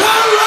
Power!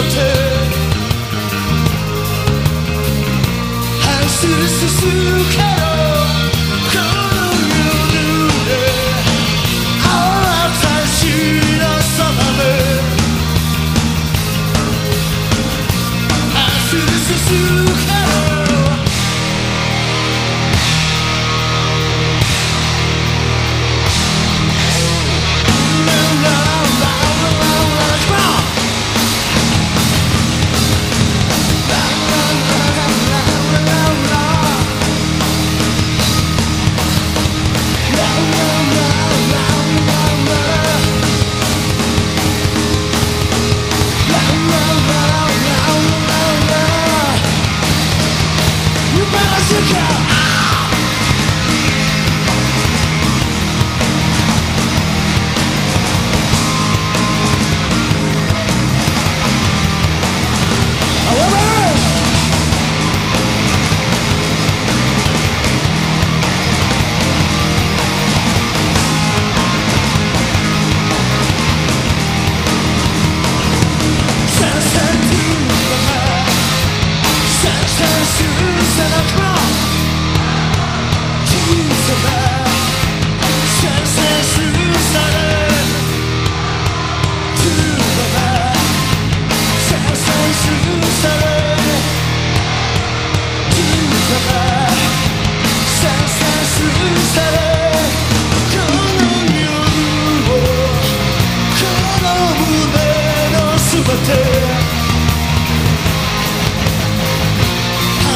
「走る進むけど」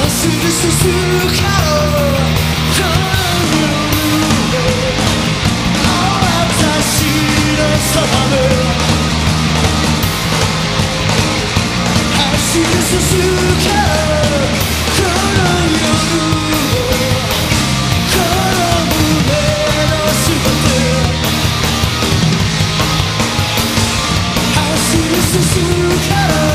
Asıl bir susur karo Jesus, you cut off.